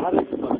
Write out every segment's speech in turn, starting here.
ہر ایک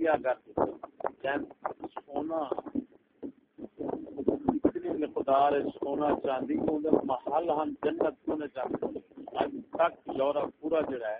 کیا کر سونا، اتنی مقدار سونا چاندی کو محل ہم جنت سونے چاہتے ہیں تک یورپ پورا جڑا ہے۔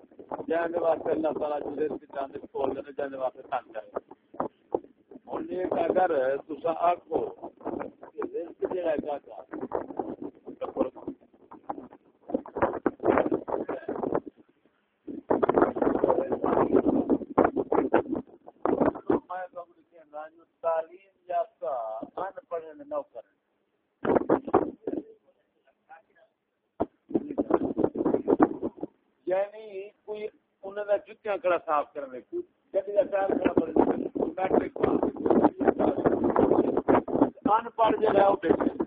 جانے واسطے اللہ تعالیٰ جلے کی جانب کھول دینے جہاں واسطے تھان جائے۔ ہوں ایک اگر تسا آکھو کہ رزق جڑا ہے کڑا صاف کرنے گڈی کا ٹائر کھڑا بڑے میٹرک ان پڑھ جائے وہ بیٹھے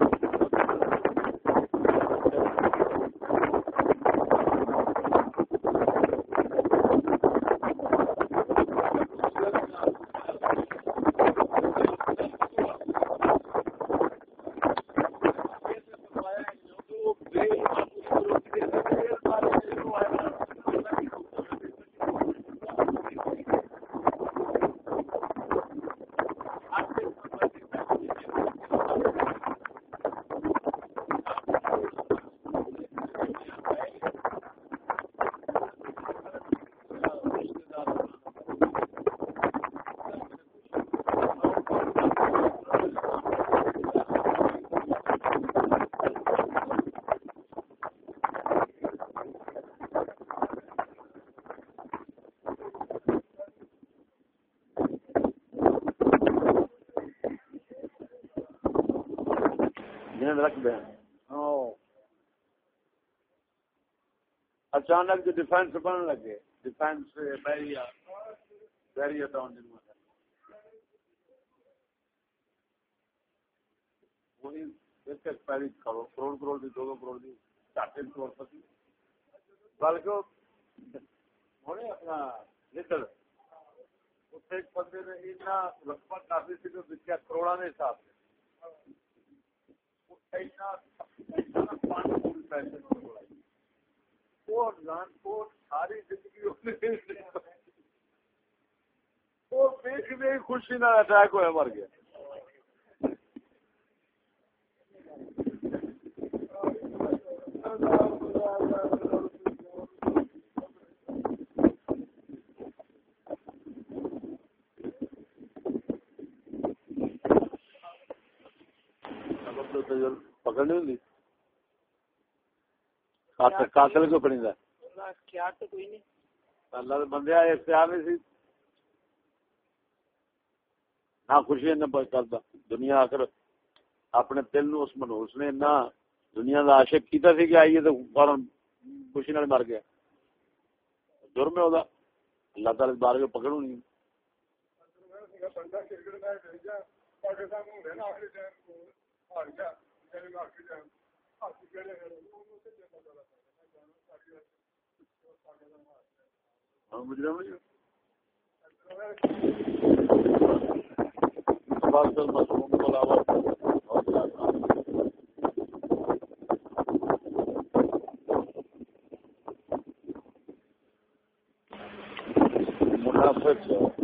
رکھ دیں اچانک جو ڈیفینس بن لگے ڈیفینس بیریا بیریا ٹاؤن جن وہی ایک ایک پہلی کروڑ کروڑ کروڑ دی دو دو کروڑ دی چار تین کروڑ پتی بلکہ ہونے اپنا لٹل ایک بندے نے اتنا رقبہ کافی سی تو کروڑا نے حساب سے خوشی نہ اٹیک ہوا مر گیا پکڑنی ہوں قاتل کو پڑی اللہ بندے اختیار نہیں سی۔ نہ خوشی نہ دنیا آخر اپنے دل نو اس منوس نے نہ دنیا کا عاشق کیتا سی کہ آئیے تو فورن خوشی نال مر گیا۔ جرم ہے اللہ تعالی بار کے پکڑوں نہیں۔ منافق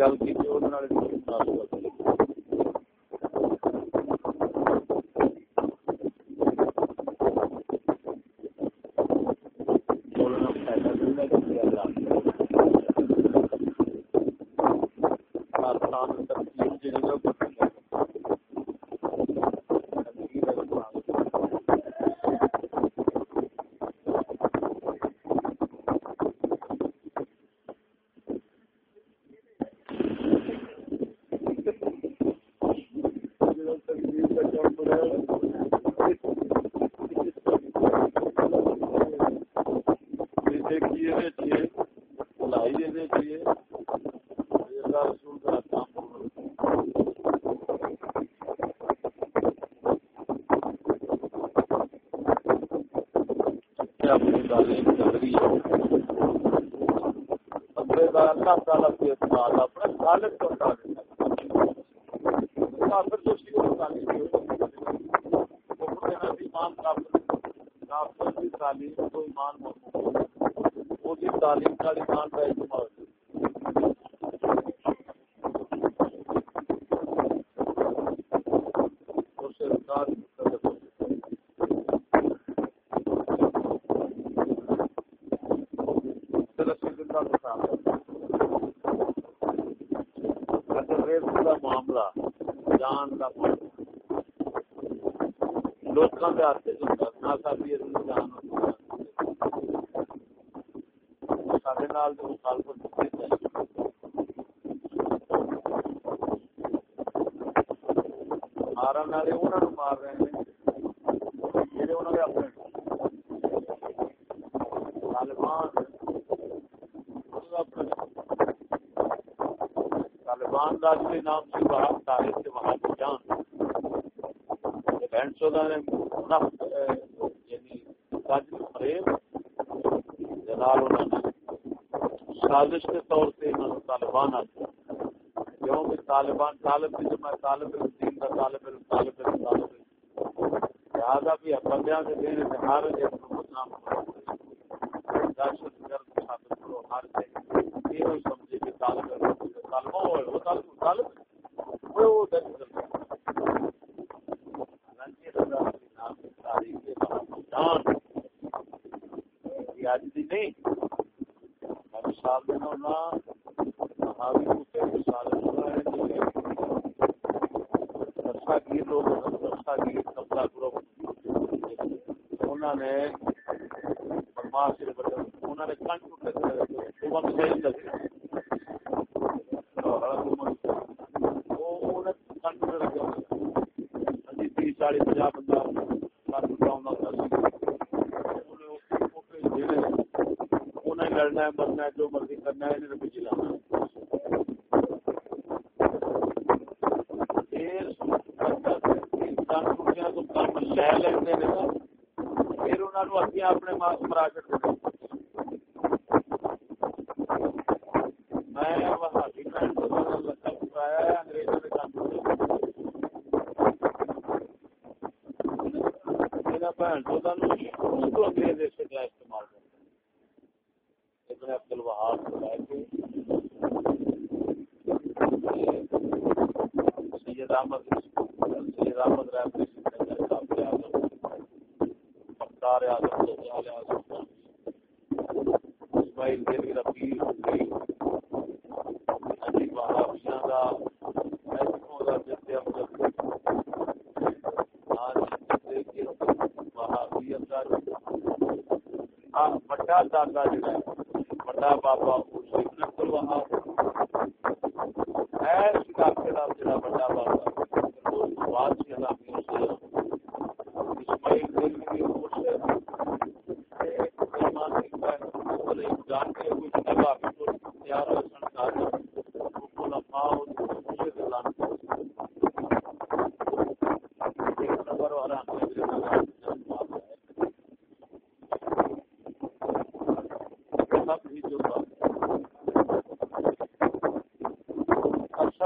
گل کی دانشتے طور سے انہوں نے طالبان آتے ہیں کیوں کہ طالبان، طالب میں جو میں طالب علم دین کا طالب علم طالب علم طالب علم لہٰذا بھی بندیاں کے دین سے ہر ایک محمد نام دہشت گرد شاپت کرو ہر جگہ تینوں سمجھے کہ طالب علم طالب علم وہ طالب علم طالب علم وہ وہ دہشت گرد نہیں۔ صحابی ہونا صحابی ہوتے رسالت ہونا اچھا ہے جسے رسا گیر لوگ رسا گیر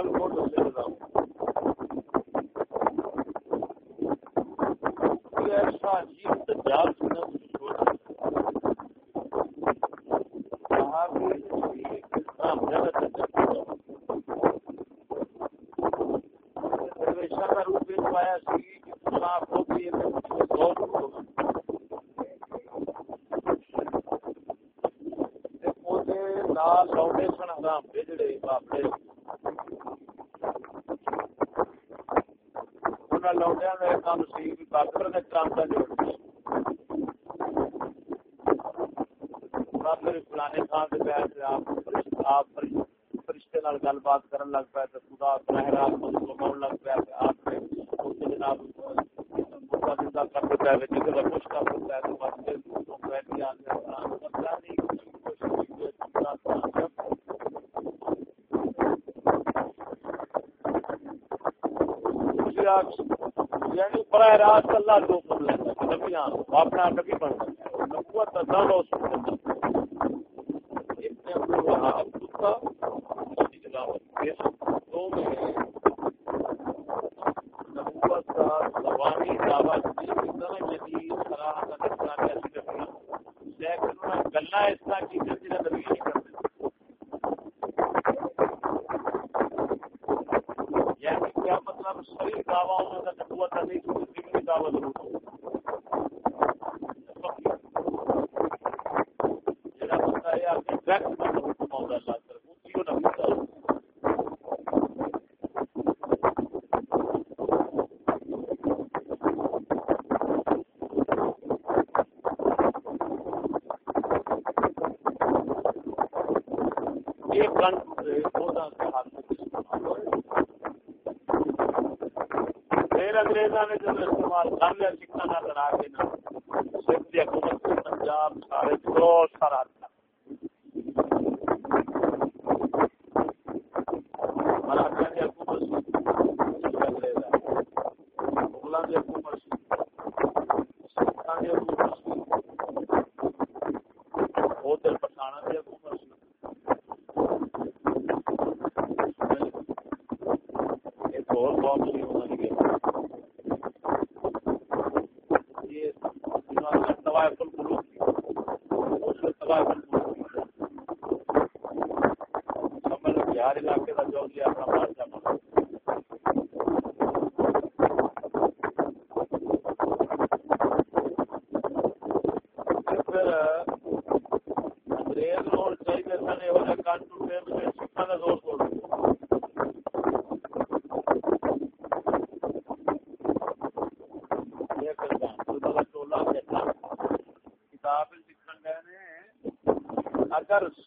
ہو تو الفوز الرضا کام سی کام کا جوڑ یہ فرنٹ اودا پھر انگریزاں نے جب استعمال کر لیا سکھاں نال بنا کے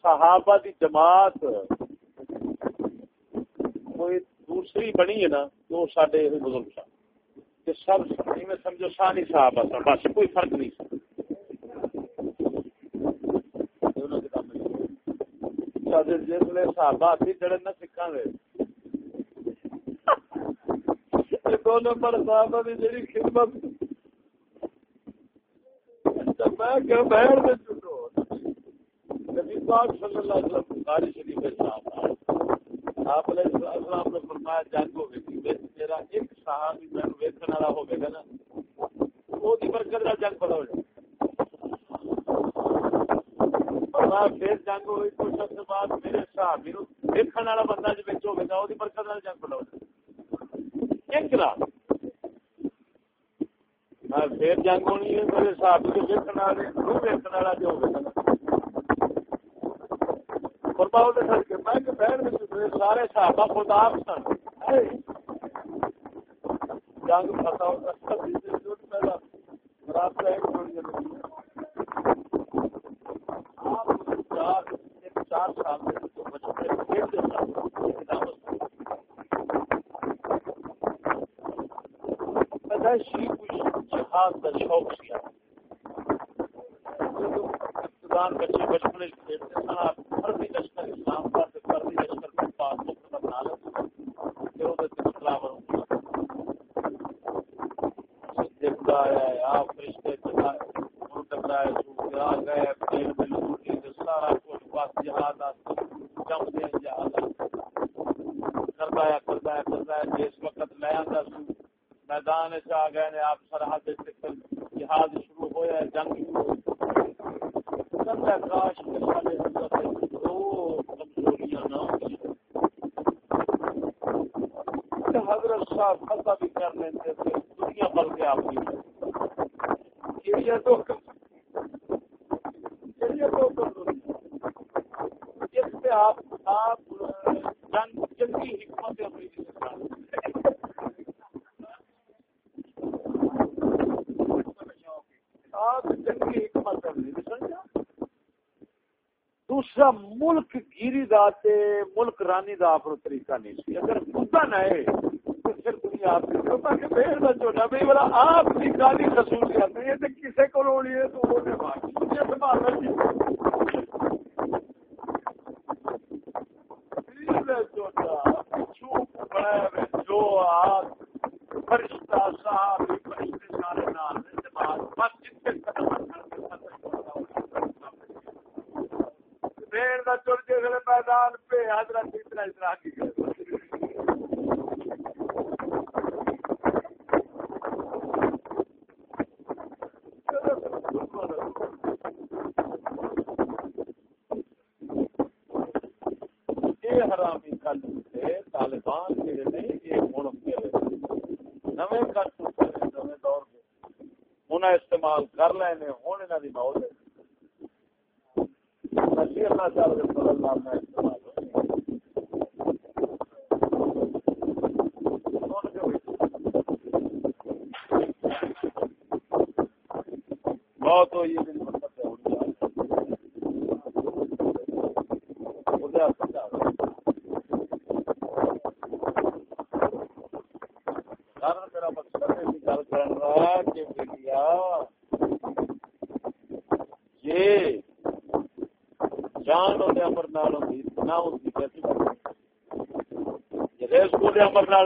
صحابہ دی جماعت کوئی دوسری بنی ہے نا تو سارے بزرگ سن۔ سب میں سمجھو سانی صحابہ سن، بس کوئی فرق نہیں۔ جسے صحابہ جڑے نہ سکھا گے دو نمبر صحابہ جڑی خدمت۔ اچھا، میں پاک صلی اللہ علیہ وسلم بخاری شریف میں صاحب آپ علیہ السلام نے فرمایا جنگ ہو گئی میرا ایک صحابی میں ویکھن والا ہو گیا نا، وہ دی برکت دا جنگ پڑا ہو جائے۔ پھر جنگ ہوئی کچھ وقت بعد میرے صحابی نو ویکھن والا بندہ جو وچ ہوے گا وہ دی برکت دا جنگ پڑا ہو جائے۔ ایک رات۔ پھر جنگ ہونی ہے، میرے صحابی جو ویکھن والے، وہ ویکھن والا جو ہوے گا سارے صحابہ خدا سن جنگ مسلمانی دا آپ طریقہ نہیں سی۔ اگر خدا نہ ہے، تو پھر دنیا آپ کے اوپر کہ پھر نہ جو نہ بلا آپ کی گالی رسول کر دیں تے کسے کو لوڑی ہے تو وہ نے یہ جی۔ سوال ہے جو میدان پہ حضرت اطلاع کی استعمال کر لینے ہوں انہوں کی موت اللہ تعالی استعمال بہت ہوئی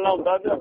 نال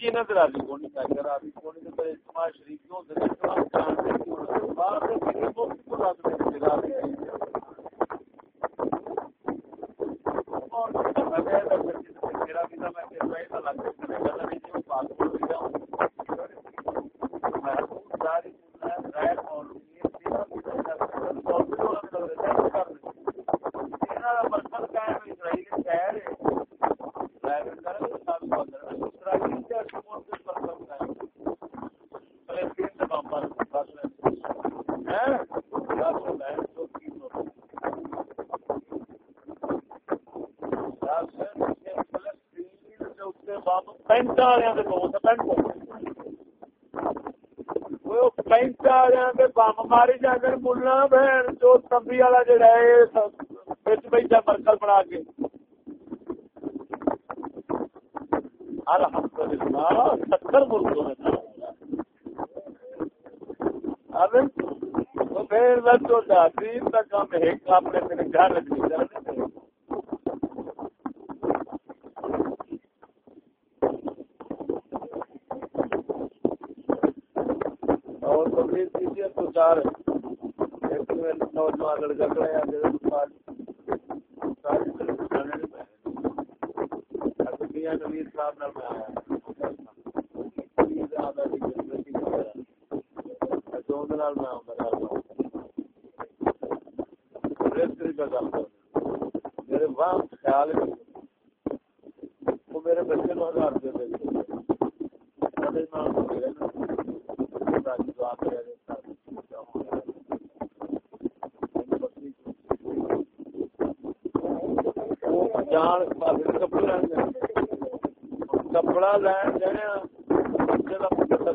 جی نہ راضی کو نہیں کر راضی کو نہیں تے اجتماع شریف کیوں ہوتے ہیں اجتماع جانتے ہیں باہر سے کو کو رات میں جگہ دے اور میرا بھی تھا میں کہ میں تو لگ میں کر نہیں تھی بات بول رہا ہوں میں ساری غیر اور یہ تیرا بھی تو کر رہا ہے تیرا مرکز قائم اسرائیل شہر ہے غیر کر پینٹ والے بم ماری ملنا بہن جو تمبی والا جڑا ہے بیٹھا مرکل بنا کے ستر ملکوں میں تک ہم ایک اپنے میرے گھر رکھنی نوجوان لڑکا کھڑا نویر صاحب میں آیا میرے وہاں خیال وہ میرے بچے نو ہزار روپے دے جان کپڑا لین جانے بچے کا پتر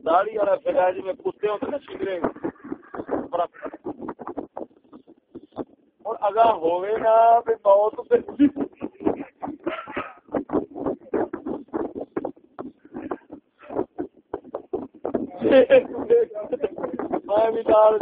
داڑی والا پھر جی میں کتے ہوتے نا شکرے اور اگا ہوئے میں بھی نال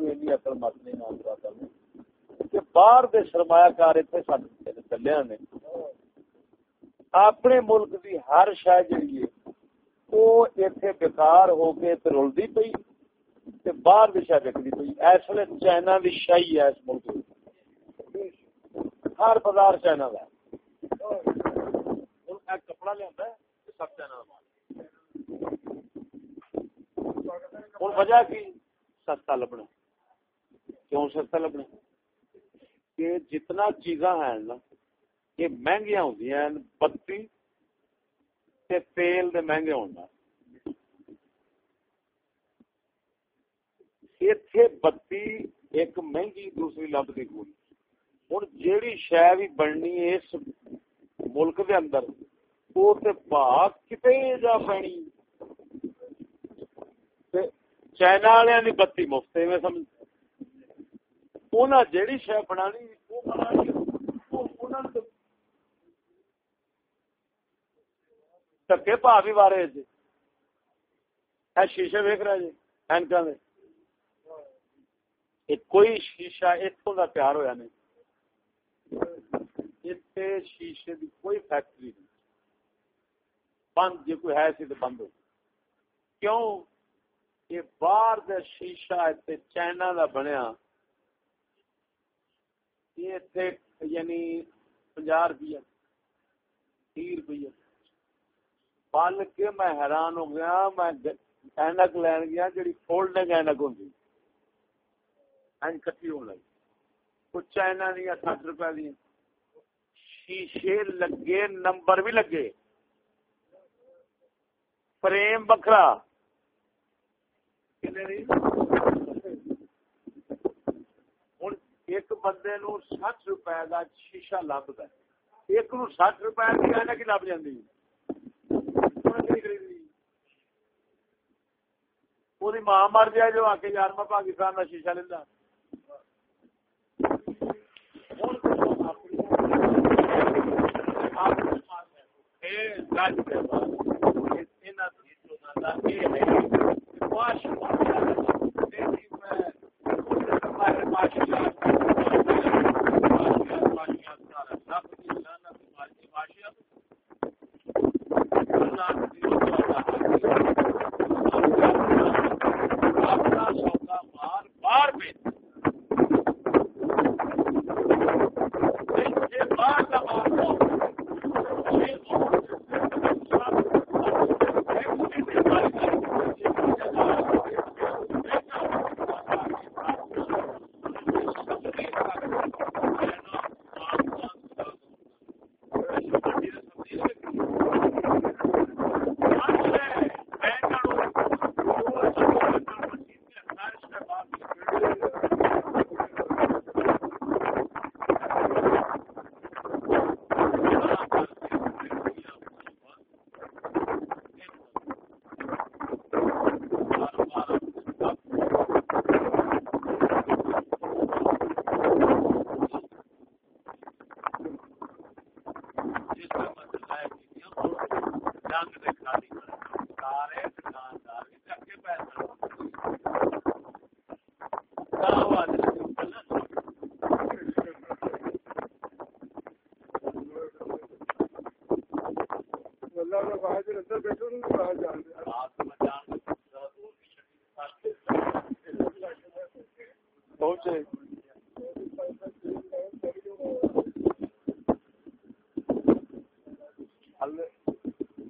اکل مت نہیں نام کہ باہر دے سرمایہ کار اتنے نے اپنے ملک دی ہر شہ جی وہ اتنے بےکار ہو کے رلدی پی باہر دی شہ وکتی پی اس ویل چائنا دی شاہی ہے اس ملک ہر بازار چائنا کا کپڑا لیا سب چائنا وجہ کی سستا لبنا کیوں سستا لبنا کہ جتنا چیزاں ہیں نا، یہ مہنگیاں ہوں بتی تے تیل دے مہنگے ہونا اتے بتی ایک مہنگی دوسری لبتی کوئی ہوں جیڑی شہ بھی بننی ہے اس ملک دے اندر، او تے وہ کتے جا پینی۔ چائنا والے نے بتی مفت میں سمجھ جیڑی شہ بنا ٹکے پا بھی بارے جی شیشے ویک رہے جی اینکاں اینکا کوئی شیشہ اتوں کا تیار ہوا نہیں شیشے کی کوئی فیکٹری نہیں بند جی کوئی ہے سی تو بند ہو کیوں یہ باہر دا شیشہ چائنا دا بنیا یہ یعنی پنجا روپیہ تی روپیہ۔ میں حیران ہو گیا، میں اینک لین گیا جی فولڈنگ اینک ہوں کٹھی ہونے لگی۔ کچھ چائنا دیا سات روپئے دیا شیشے لگے، نمبر بھی لگے۔ فریم بکرا ایک بندے نو سٹ روپے کا شیشا لبتا ایک نو سٹ روپے کی لب جی ماں مر جائے جو آ کے یار میں پاکستان کا شیشہ لینا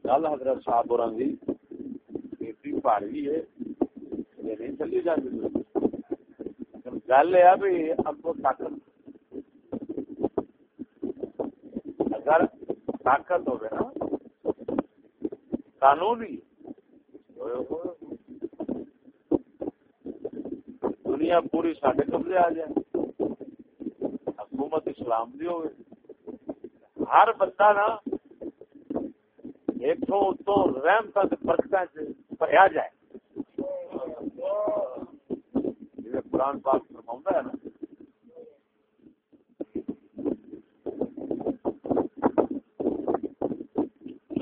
گل حضرت صاحب اور ہے، یہ نہیں چلی جاتی گل یہ بھی اب طاقت اگر طاقت ہوگی نا قانونی دنیا پوری سڈے قبضے آ جائے۔ حکومت اسلام دی ہوگی ہر بندہ نا اتوں اتوں رحمت برکت بھریا جائے۔ قرآن پاک فرما ہے نا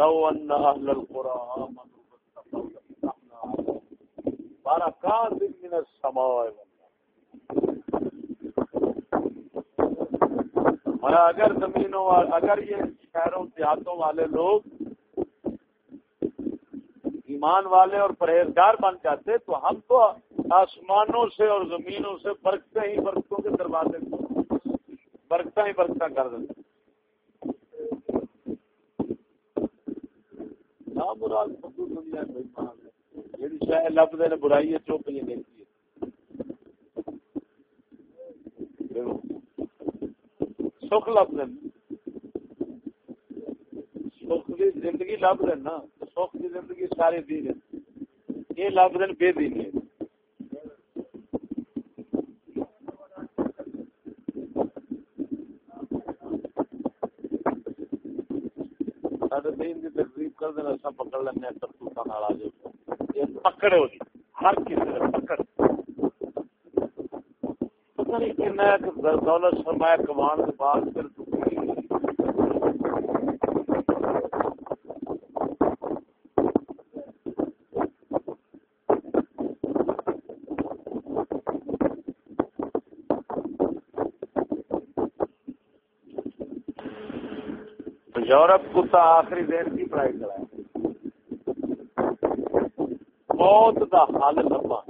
لو ان اهل القرى امنوا بركات من السماء اور اگر زمینوں اگر یہ شہروں، دیہاتوں والے لوگ ایمان والے اور پرہیزگار بن جاتے، تو ہم تو آسمانوں سے اور زمینوں سے برکتے ہی برکتوں کے دروازے برکتا ہی برکتا کر دیتے۔ لب دے برائی ہے نہیں سکھ لب دین سکھ زندگی لب دین نا سکھ کی زندگی ساری دین یہ لب دین بے دینی ہے۔ کر دے سب پکڑ لینے کرتوتاں نال آ جائے پکڑ ہو جی ہر کسی دے پکڑ۔ پتہ نہیں کن دولت سرمایہ کمان دے بعد پھر یورپ کتا آخری دن کی پڑھائی کرایا موت کا حل لبا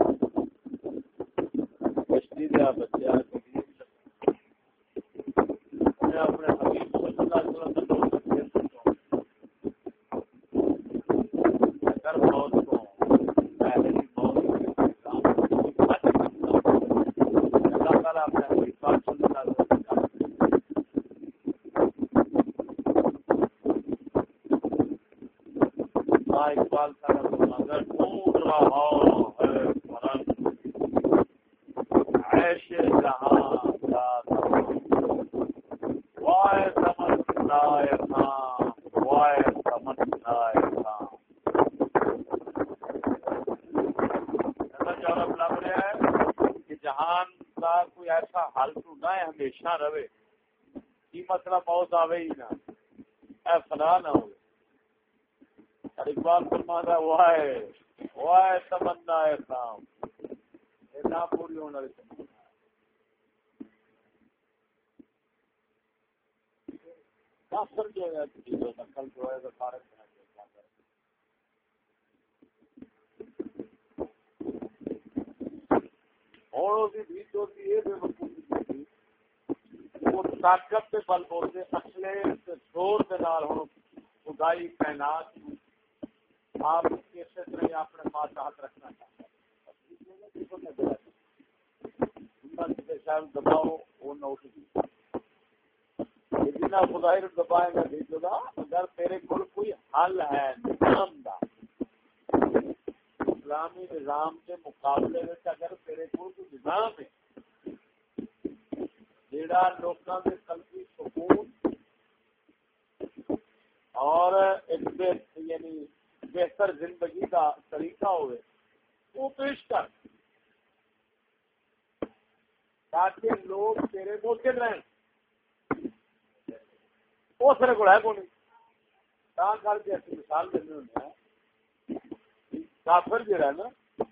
جیڑا لوکاں دے قلبی سکون اور ایک یعنی بہتر زندگی کا طریقہ ہوئے وہ پیش کر۔ تاکہ لوگ تیرے موقع رہیں۔ وہ سر کو ہے کون؟ کر کے مثال دینے ہونے ہیں۔ کافر جڑا ہے نا،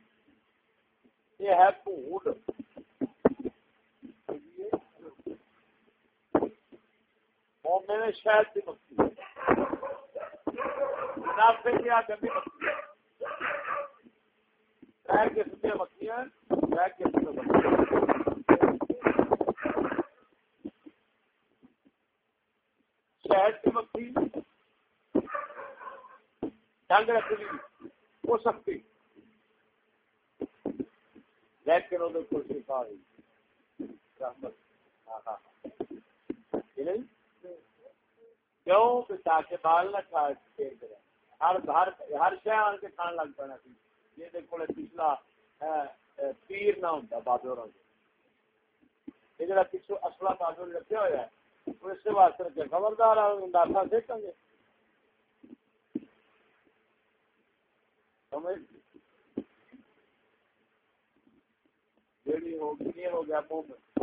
یہ ہے بھوٹ مومن شاید کی مکھی منافع کی گندی مکھی ہے۔ قسم کی مکھیاں قسم کی مکھیاں شہد کی مکھی ڈنگ رکھنی ہو سکتی۔ لیکن وہ کرسی پا کیوں؟ کہ تاکہ بال نہ کھا ہر ہر ہر شہ آن کے کھان لگ پڑنا سی۔ یہ کو پچھلا پیر نہ ہوتا بابے اور یہ جا پچھو اصلا بابے رکھا ہوا ہے، وہ اس واسطے کہ خبردار ہاں، آ دیکھیں گے۔ سمجھ؟ جیڑی ہو گیا مومن۔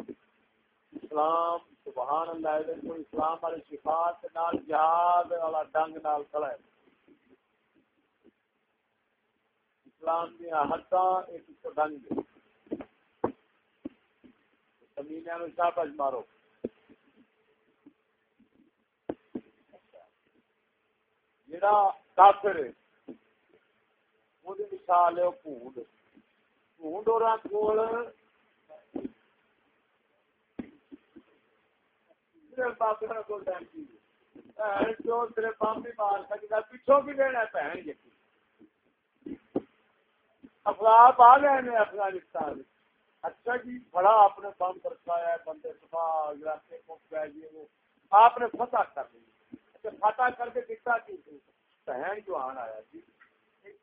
اسلام سبحان اللہ کو اسلام والے شفاعت نال، جہاد والا ڈنگ نال کھڑا ہے۔ اسلام دیا حداں ایک ڈنگ زمین میں شاہ مارو۔ جڑا کافر ہے وہ مثال ہے پونڈ پونڈ اور کول پچھوں بھی لینا بہن آ گئے افغانستان اچھا جی بڑا آپ نے بم برسایا بندے علاقے کو آپ نے فتح کر فتح کر کے دکھتا کی بہن جو آن آیا جی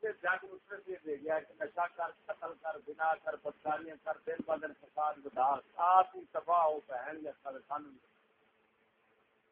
جنگ دے گیا کہ نشا کر قتل کر بنا کر بدکاریاں کر دن ب فساد بدا آپ ہی تباہ ہو بہن یا سر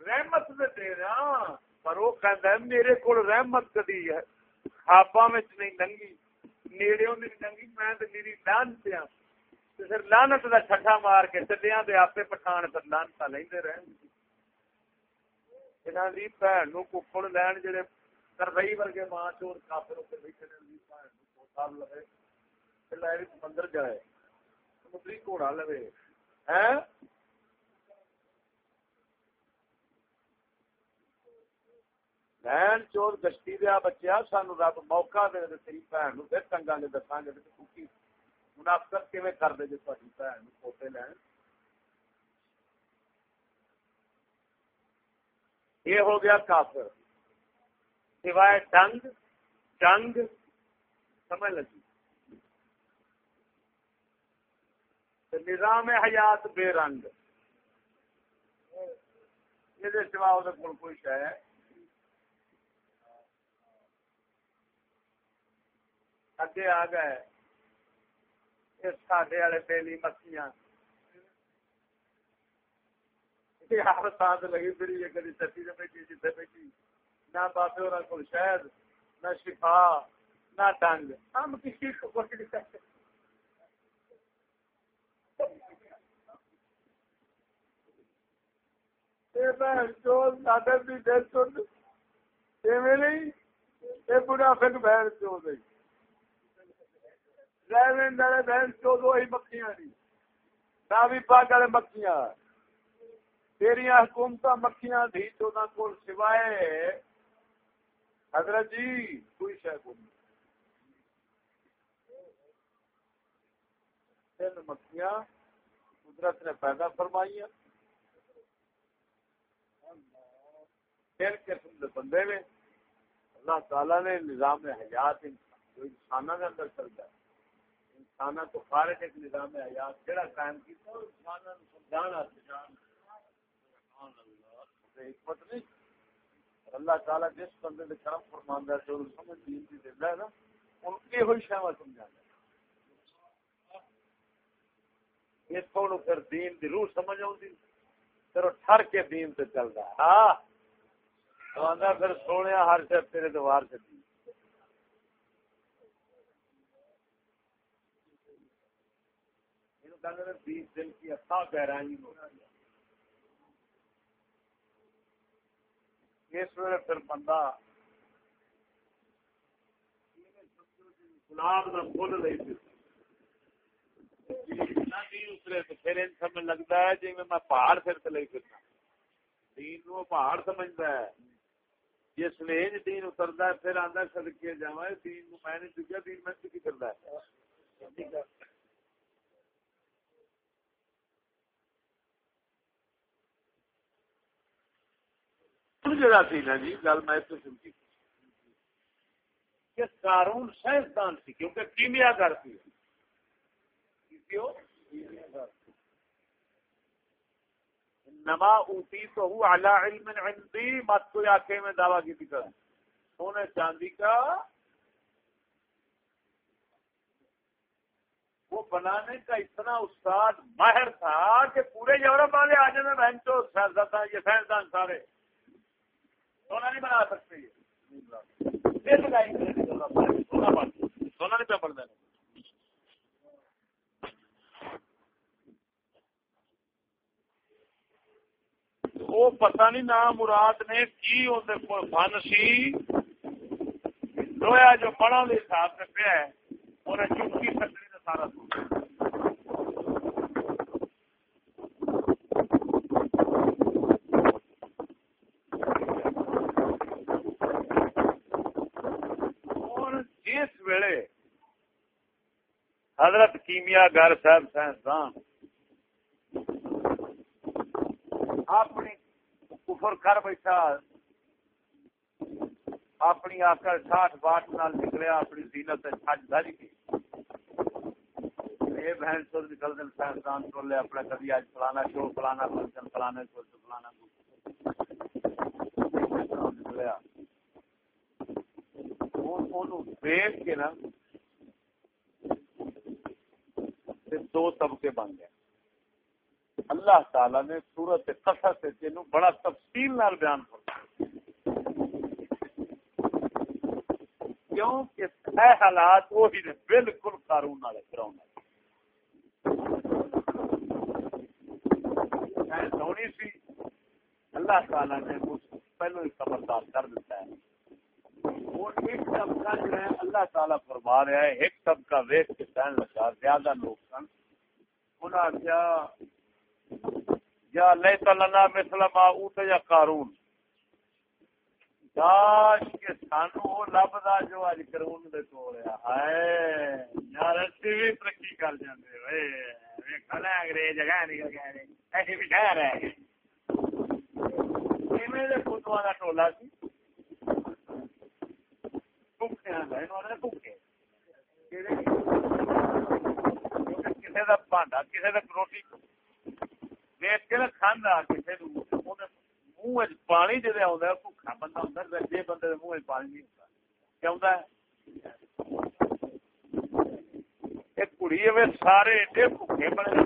رحمت دے دے رہا پر وہ کہ میرے کو رحمت کدی ہے خوابا نہیں ننگی نیڑے ننگی میں تے میری لان پیا پھر لانت کا چھٹا مار کے چلیا دے آپ پٹھان پھر لانتا لیندے رہن انہاں دی بہن نو ککڑ لین جڑے کربئی ورگے ماں چور کافر اتنے بیٹھے سال لگے مندر جائے سمندری گھوڑا لوے ہیں بہن چور گشتی دیا بچیا، سانو رب موقع دے دے تیری بہن نو، پھر ٹنگا گے دساں گے منافقت کیویں کر دے جی تاری بہن نو پوتے لین؟ یہ ہو گیا کافر۔ سوائے ڈنگ، جنگ، سمجھ لگی۔ نظام حیات بے رنگ۔ یہ سوا وہ کوئی شہ ہے۔ اگے آ گئے ساڈے والے بیلی مکھیاں ہر تھان سے لگی پھر یہ کدی چٹی سے بیٹھی جتنے بیٹھی نہ بابے اور کو شاید نہ شفا نہ ڈنگ ہم کسی کو کچھ نہیں سکتے بہن چو گئی بہن چو دو مکھیاں نہیں پاک والے مکھیاں۔ تیریا حکومت مکھیاں تھی چودہ کو سوائے حضرت جی کوئی شہ کو تین مکھیاں قدرت نے پیدا فرمائی تین قسم کے بندے نے۔ اللہ تعالی نے نظام حیات انسان جو انسانوں کے اندر چلتا ہے۔ انسانوں تو خارج ایک نظام حیات جہاں قائم کیا انسانوں کو سمجھانا حکمت نہیں۔ اللہ تعالیٰ جس بندے نے کرم فرماندہ ہے، جو سمجھ دین کی دیتا ہے نا، ان کی ہوئی شاہ سمجھا یہ تھوڑا پھر دین دی روح سمجھ آؤں پھر ٹھر کے دین سے چل رہا ہے ہاں پھر سونے ہر شہر تیرے دوار سے دی بیس دن کی اچھا گہرائی ہوتی ہے اس ویلے پھر بندہ گلاب کا فل لے پھر ان سمجھ لگتا ہے جی میں پہاڑ پھر سے لے پھرنا دین نو پہاڑ سمجھتا ہے۔ جس نے دین اترتا ہے، پھر آدھا سڑکے جا دین میں نہیں چکیا، دین میں چکی کرتا ہے۔ جڑا سی نا جی؟ گل میں تو سمجھی کہ قارون سائنسدان سی کیونکہ کیمیا نما اوتی تو ہوں اعلی علم عندی، مت کوئی آخے میں دعویٰ کی تھی کر۔ سونے چاندی کا وہ بنانے کا اتنا استاد ماہر تھا کہ پورے یورپ والے آ جائیں بہن تو یہ سائنسدان سارے۔ سونا نہیں بنا سکتے سونا نہیں پہ پڑتا وہ پتہ نہیں نام مراد نے کی فن سی۔ لویا جو پڑھا حساب سے پیا ہے، انہیں چپکی سکتی سارا سوچا حضرت کیمیا گر صاحب سائنسدان اپنی کفر کر بیٹھا۔ اپنی آکر ساٹھ باٹ نال نکلیا، اپنی زینت چھج دج گئی۔ یہ بہن چود نکل دن سائنسدان کو لے، اپنا کبھی آج فلانا شو، فلانا فنکشن فلانا شو فلانا نکلیا۔ دیکھ کے نا دو طبقے بن گئے۔ اللہ تعالی نے سورت قصص سے تینوں بڑا تفصیل نال بیان کر کیوں کہ اے حالات وہی نے بالکل قارون والے کراؤن سونی سی، اللہ تعالی نے اس پہلو ہی خبردار کر دیتا ہے۔ اور ایک طبقہ جو ہے، اللہ تعالیٰ فرما رہا ہے، ایک طبقہ ویٹ کے سہن لگا، زیادہ لوگ سن۔ انہوں کیا یا لے تلنا مسلم اوٹ یا قارون۔ داش کے سانو وہ لبدا جو اج قارون دے کول ہے۔ یار، اسی بھی ترقی کر جاندے وے ویکھنا انگریز جگہ نہیں گئے ایسے بھی ٹھہر رہے ہیں ایویں دے کتواں دا ٹولا سی۔ کسی کا بانڈا کسی کا روٹی دیکھ کے کھانا کسی منہ پانی جی آ بندہ ہوں رجے بندے منہ پانی نہیں ہوتا ایک کڑی سارے ایڈے بھوکے بنے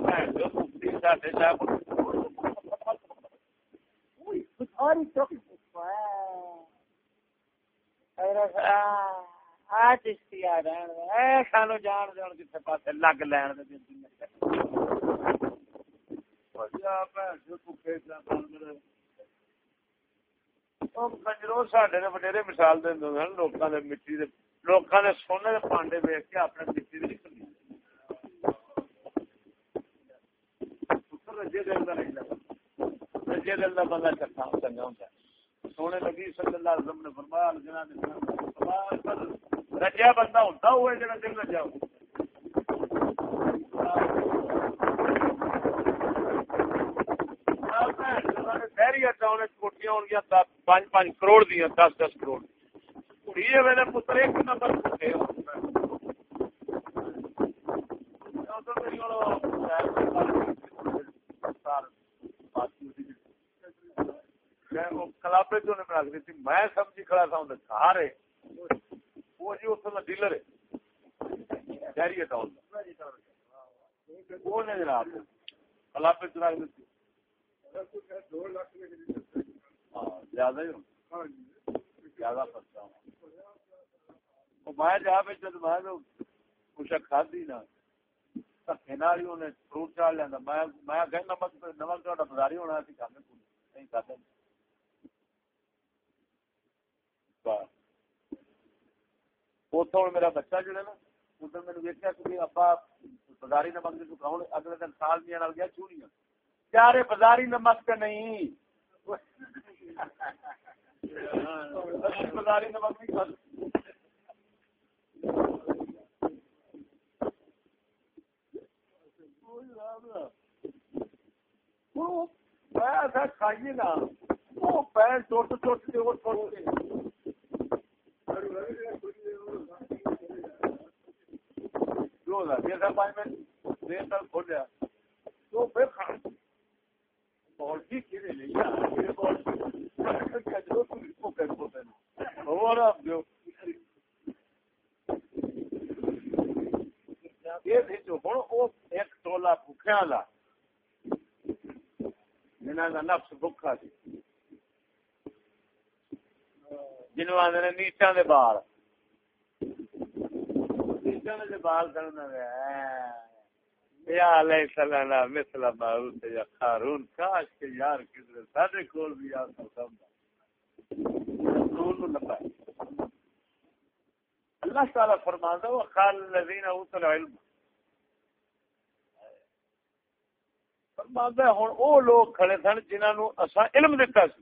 ساری ہاں، سانو جان لگ لین وڈیرے مثال دے لوکاں دے مٹی دے، لوکاں دے سونے دے پانڈے ویک کے اپنے مٹی رجے دل کا نہیں لگا۔ رجے دل کا بندہ چکا چنگا ہوتا سونے نبی صلی اللہ علیہ وسلم نے فرمایا رجیا بندہ ہوتا ہوا جڑا دل رجا ہو کروڑ دیا دس دس کروڑ ویلے پتر ایک نمبر کلابے بنا دیتی میں سمجھی کھڑا تھا انہیں کہا رہے وہ جی اتنا ڈیلر ہے۔ ڈیری ہے وہ نے جناب کلابے چلا زیادہ ہی زیادہ پستا میں جا پہ جب میں کچھ کھادی نا فروٹ چاڑ لینا میں میں بازاری ہونا سی کھانے نہیں کھاتے اتوں میرا بچہ جڑا نا ادھر میرے ویکیا کہ ابا بازاری نمک کی دکان اگلے دن سال دیا نال گیا چوڑیاں پیارے بازاری نمک کا نہیں بازاری نمک نہیں کھا کھائیے نا وہ پیر ٹوٹ ٹوٹ کے وہ ٹوٹ کے نفس سی۔ جنوب آدھے نیچا دے بال نیچا دے بال یا علیہ یا کاش کے یار کدھر کول بھی اللہ تعالی فرماندا وہ الذين اوتوا العلم. ہن او لوگ کھڑے سن جنہاں نو اساں علم دتا سی۔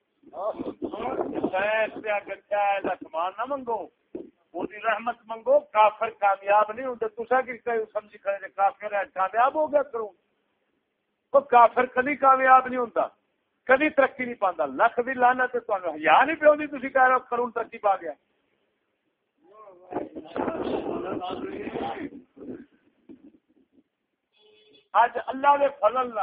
سامان نہ منگو رحمت منگو، کافر کامیاب نہیں ہوتے تصا کی سمجھی کھڑے کافر کامیاب ہو گیا کروں تو کافر کدی کامیاب نہیں ہوتا کدی ترقی نہیں پاتا لکھ بھی لانا تو یا نہیں پیو تھی کہہ رہے کروں ترقی پا گیا۔ اج اللہ کے فضل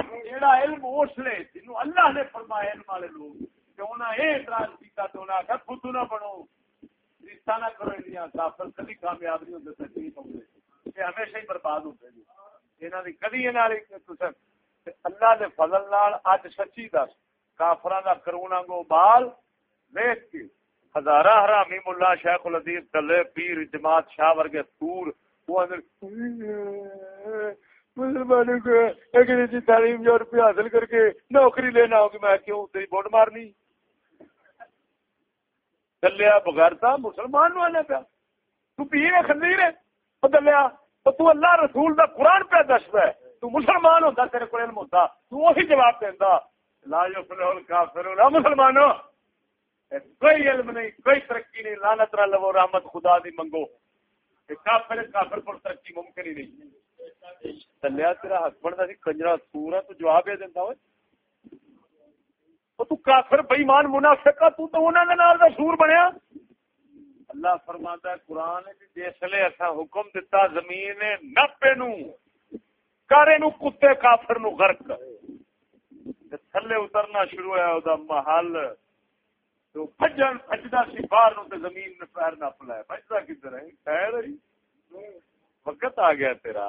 جیڑا علم اس لے جنوں اللہ نے فرمایا علم والے لوگ، کہ انہاں اے اعتراض کیتا تو انہاں کہ خود نہ بنو۔ رشتہ نہ کرو انہاں کافر کبھی کامیاب نہیں ہوندے سچی پاؤندے کہ ہمیشہ ہی برباد ہوندے جی۔ انہاں دی کبھی انہاں دی تساں، اللہ دے فضل نال اج سچی دس، کافراں دا کرونا گو بال ویکھ کے ہزارہ حرامی ملا شیخ العزیز تلے پیر جماعت شاہ ورگے سور وہ اندر مسلمانوں کو انگریزی تعلیم جو روپیہ حاصل کر کے نوکری لینا ہوگی میں کیوں تیری بوٹ مارنی دلیا بغیر تھا مسلمان آنا پیا تو پیر خندیر ہے وہ دلیا تو اللہ رسول دا قرآن پہ دستا ہے تو مسلمان ہوتا تیرے کو علم ہوتا تو وہی جواب دینا لا یفلح الکافرون مسلمانوں کوئی علم نہیں کوئی ترقی نہیں لانت نہ لو رحمت خدا دی منگو کافر کافر پر ترقی ممکن ہی نہیں چلیا تیرا حق بنتا سی کنجرا سورا تو جواب یہ دینا ہوئے تو کافر بےمان منافق تو تو انہوں نے نال دا سور بنیا اللہ فرماتا ہے قرآن جسے اصا حکم دیتا زمین نے نپے نو کارے نو کتے کافر نو غرق تے تھلے اترنا شروع ہوا محل تو بجن بجدا سی باہر نو تے زمین میں پیر نپ لایا بجدا کدھر ہے خیر وقت آ گیا تیرا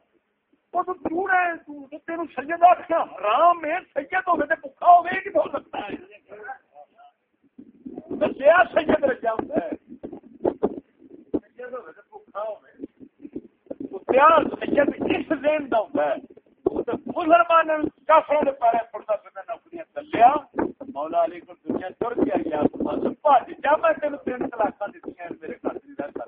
تین سید آرام ہے سید ہوگی تو بکا ہوگا یہ ہو سکتا ہے سید رکھا ہوں سید ہوگا تو بکا ہوگا سید کس دین کا ہوتا ہے مسلمان کافروں نے پہلے پڑتا پہ نوکریاں چلیا مولا علی کو دنیا تر کے آئی آپ جب میں تین تین طلاق دیتی میرے گھر کی رہ کر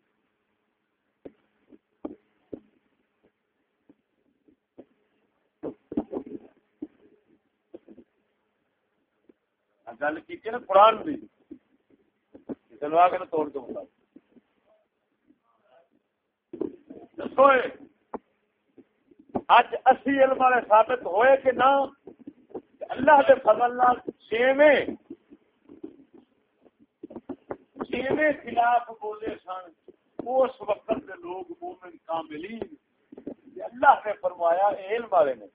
گل کی نا، قرآن بھی چلوا کے توڑ کے بتا اج اسی علم والے ثابت ہوئے کہ نہ؟ اللہ کے فضل چھویں چھویں خلاف بولے سن۔ اس وقت کے لوگ مومن کاملین۔ اللہ نے فرمایا علم والے نے۔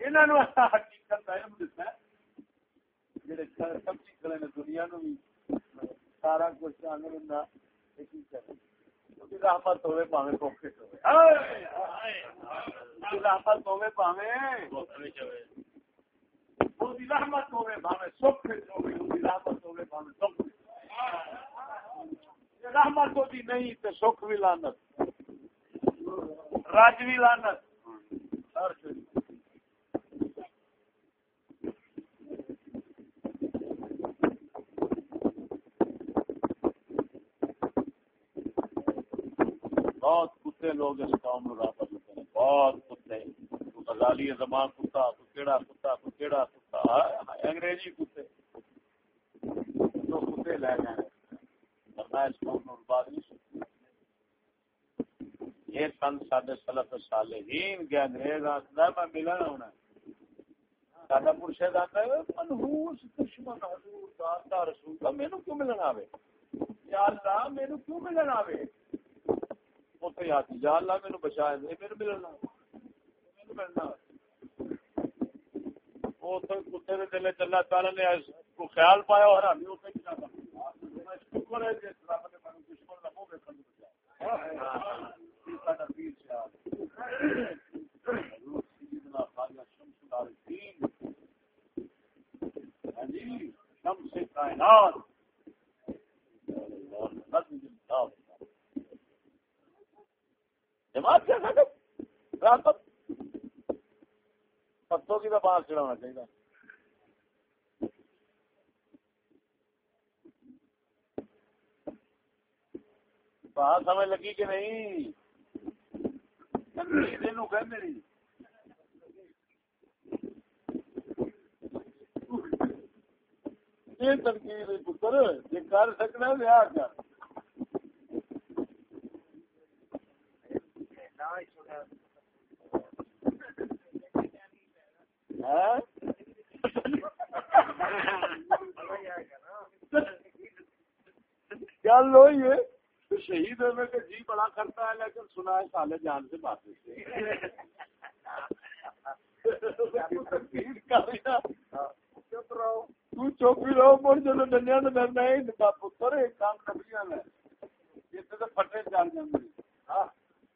انہوں حقیقت علم جڑے کھڑے نے دنیا نو بھی سارا کچھ رحمت رحمت بہت کتے لوگ اس قوم نو راہ پر لگتے ہیں۔ بہت کتے۔ تو غزالی زمان کتا، تو کیڑا کتا، تو کیڑا کتا۔ انگریزی کتے۔ تو کتے لے جائیں۔ ورنہ اس قوم میں بات نہیں سکتی یہ سن ساڈے سلف صالحین کے انگریز آتا میں ملنا ہونا ساڈا مرشد آتا ہے، منہوس دشمن، حضور، داتا، رسول۔ کا مینوں کیوں ملنا آوے؟ یا اللہ مینوں کیوں ملنا آوے؟ یا اللہ میرے بچا میرے ملنا ملنا وہ تو کتے دے دل چلا تعالی نے کو خیال پایا اور ہم اسے کیا شکر ہے جس رب نے من دشمن نہ ہوے کر دیا ساڈا پیر شاہ سیدنا خواجہ شمس الدین ہاں جی شمس کائنات جماعت کیا رابط پتوں کی تو بات چڑھانا چاہیے۔ بات سمجھ لگی کہ نہیں؟ میری۔ تنقید پتر جی کر سکنا ویاہ کر گل ہوئی ہے شہید ہونے کے جی بڑا کرتا ہے لیکن سنا ہے سالے جان سے بات چپ رہو۔ چوپی رہو مڑ جب ڈنیا تو ڈرنا ہے پتر ایک کام کبھی ہے جیسے تو پٹے چل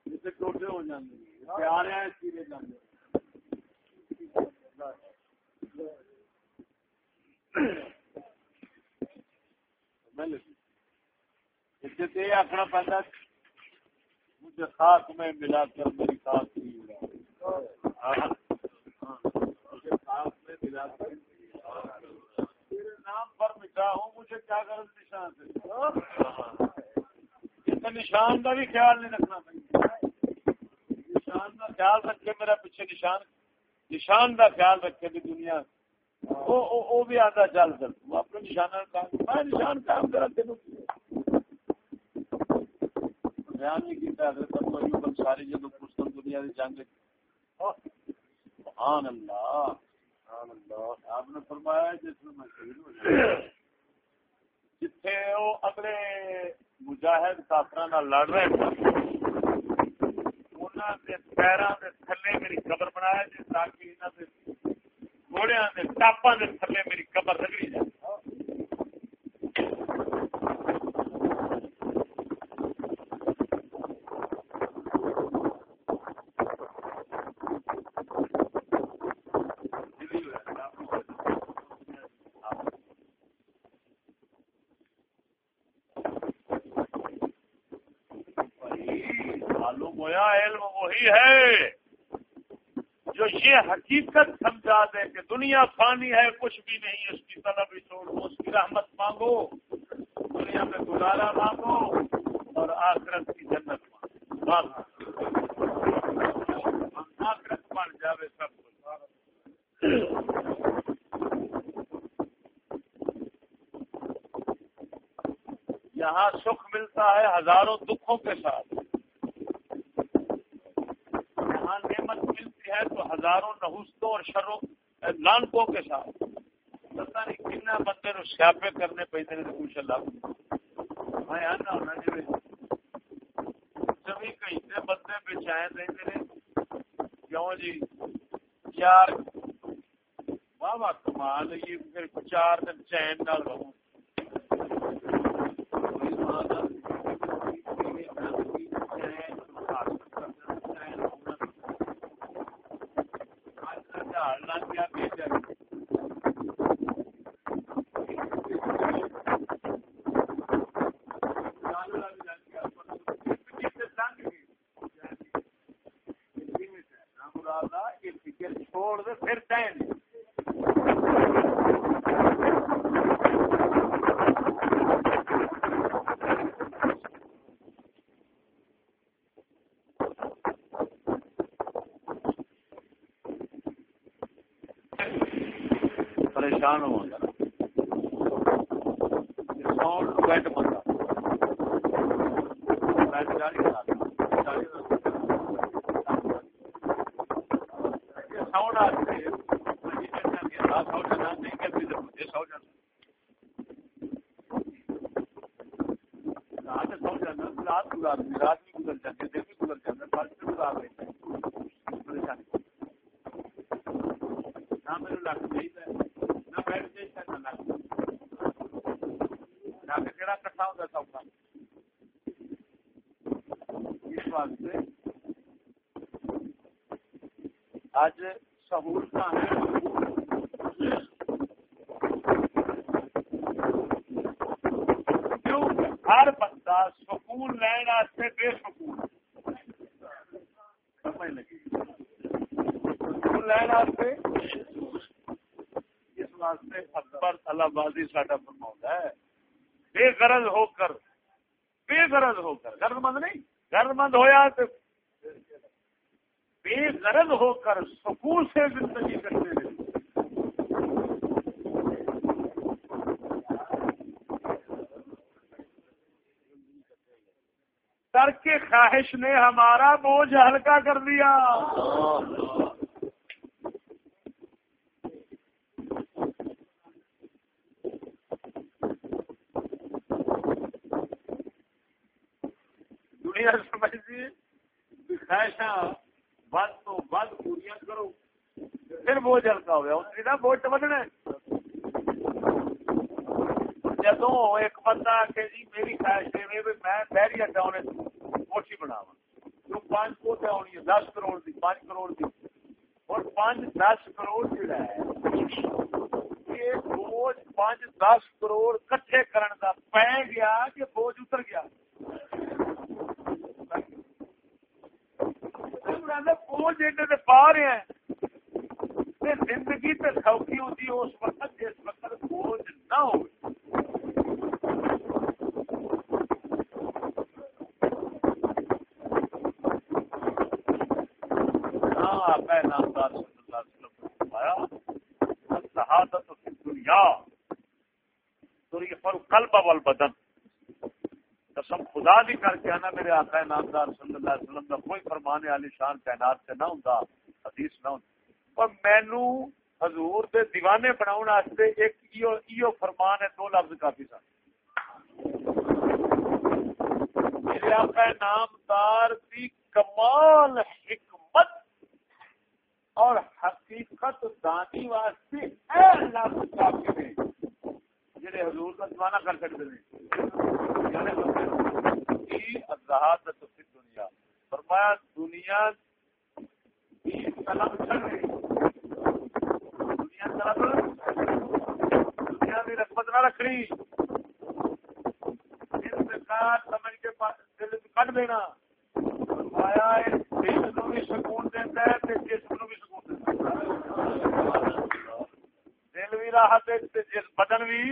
جیسے ٹوٹے ہو پیارے چیرے جاتے آخنا پہنتا مجھے خاک میں ملا کر میری خاک نہیں اڑا خاک میں ملا کر تیرے نام پر مٹا ہوں مجھے کیا غرض نشان سے نشان کا بھی خیال نہیں رکھنا نشان کا خیال رکھے، میرا پیچھے نشان نشان کا خیال رکھے بھی دنیا۔ وہ بھی آتا چل کر اپنے نشان نشان کام کرا تین بیان نہیں کیتا حضرت ابو ایوب انصاری جب کشتن دنیا دی جنگ سبحان اللہ. سبحان اللہ. آپ نے فرمایا جس میں شہید ہو جاؤں. جتھے وہ اگلے مجاہد کافراں لڑ رہے انہاں دے پیراں دے تھلے میری قبر بنایا جس تاکہ انہاں دے گھوڑیاں دے ٹاپاں دے تھلے میری قبر رگڑی جائے۔ ہے جو یہ حقیقت سمجھا دے کہ دنیا فانی ہے، کچھ بھی نہیں، اس کی طلب چھوڑ دو اس کی رحمت مانگو، دنیا میں گزارا مانگو اور آخرت کی جنت مانگو۔ آخرت بن جاوے سب کچھ یہاں سکھ ملتا ہے ہزاروں دکھوں کے ساتھ ہزاروں نحوستوں اور شروں لانکوں کے ساتھ۔ پتا نہیں کن بندے نو سیاپے کرنے پہ کچھ اللہ میں آنا ہونا جی سبھی کئی بندے پہ چائے رہتے رہے کیوں جی چار۔ واہ واہ، کمال یہ پھر چار دن چین نال رہوں پریشان ہو ساؤنڈ بیٹ بندہ۔ ساؤنڈ آتے رات گزار رات بھی گزر جاتے دن بھی گزر جاتے فرق بھی گزار لیتے پریشانی نہ میرے لگ چاہیے اج سہولت ہر بندہ سکون لین بے سکون سکون لین اس واسطے اکبر اللہ بازی ساڈا فرما ہے بے غرض ہو کر بے غرض ہو کر غرض مند نہیں غرض مند ہوا تو بے غرض ہو کر سکون سے زندگی کرتے رہے کر کے نے ہمارا بوجھ ہلکا کر دیا دنیا سمجھتی خواہشاں ود تو ود پوریا کرو پھر بوجھ ہلکا ہوا اس کا بوجھ ودنا جدو ایک بندہ کہ جی میری خواہش ہے میں بہری اڈا کوٹھی بناوا جو پانچ کوٹے ہونی ہے دس کروڑ دی، پانچ کروڑ دی۔ اور پانچ دس کروڑ جڑا ہے، یہ بوجھ پانچ دس کروڑ کٹھے کرن دا پی گیا کہ بوجھ اتر گیا۔ بوجھ ایڈے پا رہے ہیں۔ زندگی تو سوکھی ہوتی اس وقت جس وقت بوجھ نہ ہو بدن۔ قسم خدا دی کر کے نا میرے آقا نامدار صلی اللہ علیہ وسلم کا کوئی فرمان علی شان تعینات سے نہ ہوں حدیث نہ ہوں پر مینو حضور دے دیوانے بناؤ واسطے ایک ایو, ایو فرمان ہے دو لفظ کافی سن۔ میرے آقا نامدار دی کمال حکمت اور حقیقت دانی واسطے اے لفظ کافی۔ حضور کر سکتے ہیں۔ یعنی دنیا۔ فرمایا دنیا طلب دنیا طلب دنیا کی رقبت نہ رکھنی سمجھ کے دل کٹ دینا فرمایا دل نو بھی سکون دیتا ہے جسم نو بھی سکون دیتا ہے دل بھی راحت جس بدن بھی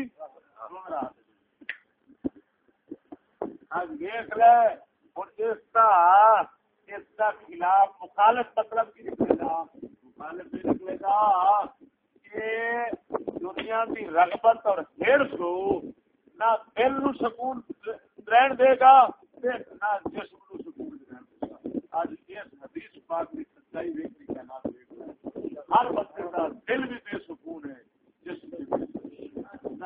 دیکھ لے اور اس کا اس کا خلاف مخالف مطلب کی نکلے گا مخالف بھی نکلے گا کہ دنیا کی رغبت اور ہرس کو نہ دل نو سکون رہن دے گا نہ جسم نو سکون رہن دے گا آج اس حدیث پاک کی سچائی دیکھ لی کہنا ہر بچے کا دل بھی بے سکون ہے جسم بھی بے سکون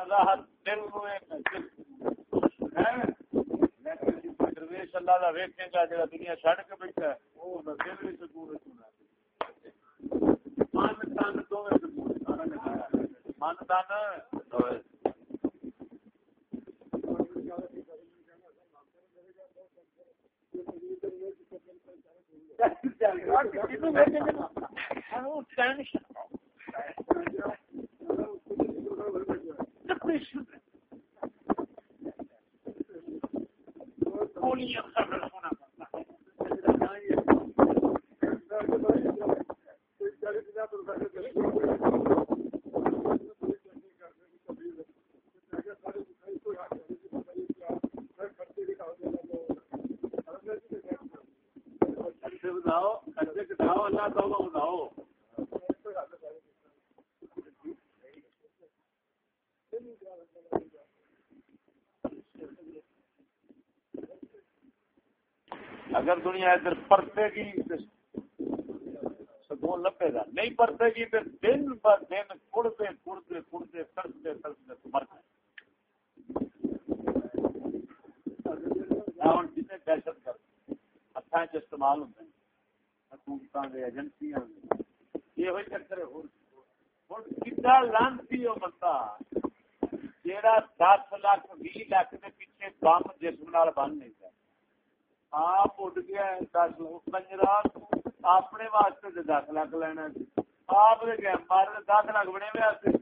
درویش اللہ کا ویکے گا جا دنیا چڑھ کے بیٹھا ہے، وہ دل بھی سکون من تن دونوں سکون من تن ٹینشن اگر دنیا ادھر پرتے گی سکون لبے گا۔ نہیں پرتے گی تو دن ب دن کڑتے کڑتے کڑتے ترستے ترستے مر جائے۔ دہشت گرد ہاتھ چ استعمال ہوتے ہیں حکومت ایجنسیاں یہ چکر کتا لانتی ہو بندہ۔ دس لاکھ بھی لاکھ کے پیچھے بم جسم بن نہیں آپ اٹھ گیا دس کنجرات اپنے واسطے دس لاکھ لینا آپ مارے دس لاکھ بنے واسطے